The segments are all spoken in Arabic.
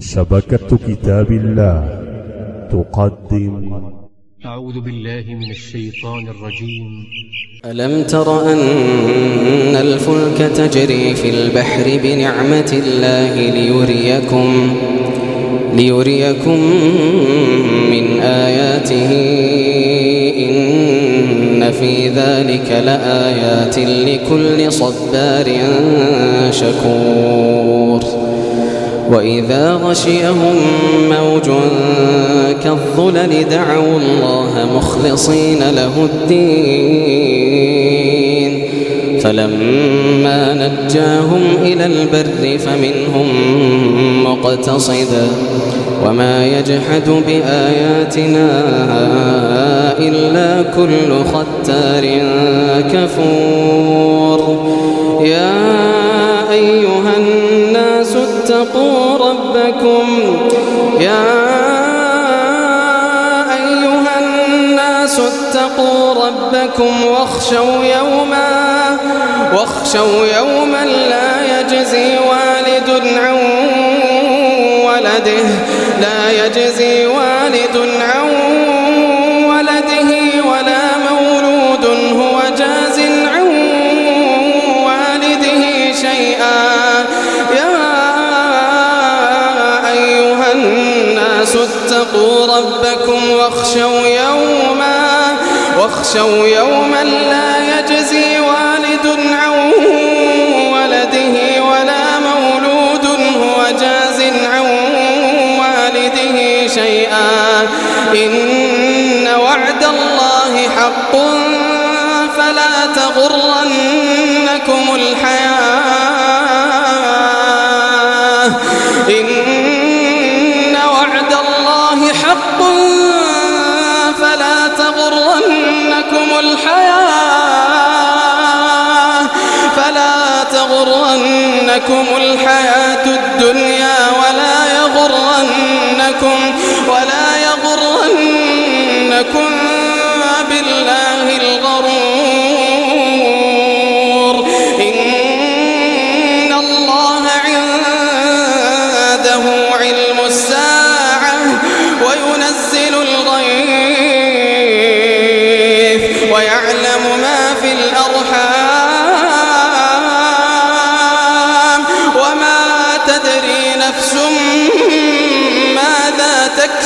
شبكة كتاب الله تقدم. أعوذ بالله من الشيطان الرجيم. ألم تر أن الفلك تجري في البحر بنعمة الله ليريكم ليريكم من آياته؟ إن في ذلك لآيات لكل صبار شكور. وإذا غشيهم موج كالظلل دعوا الله مخلصين له الدين. فلما نجاهم إلى البر فمنهم مقتصد وما يجحد بآياتنا إلا كل ختار كفور. يا اتقوا ربكم يا أيها الناس اتقوا ربكم واخشوا يوما واخشوا يوما لا يجزي والد عن ولده لا يجزي والد عن ربكم واخشوا يوما واخشوا يوما لا يجزي والد عن ولده ولا مولود هو جاز عن والده شيئا. إن وعد الله حق فلا تغرنكم الحياة تغرنكم الحياة فلا تغرنكم الحياة الدنيا ولا يغرنكم ولا يغرنكم بالله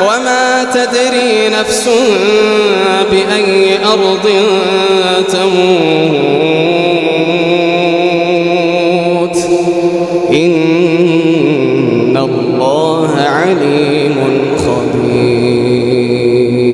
وما تدري نفس بأي أرض تموت.